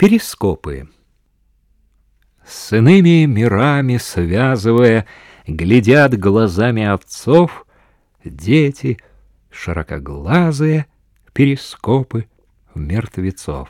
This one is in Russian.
Перископы. С иными мирами связывая, Глядят глазами отцов Дети, широкоглазые Перископы мертвецов.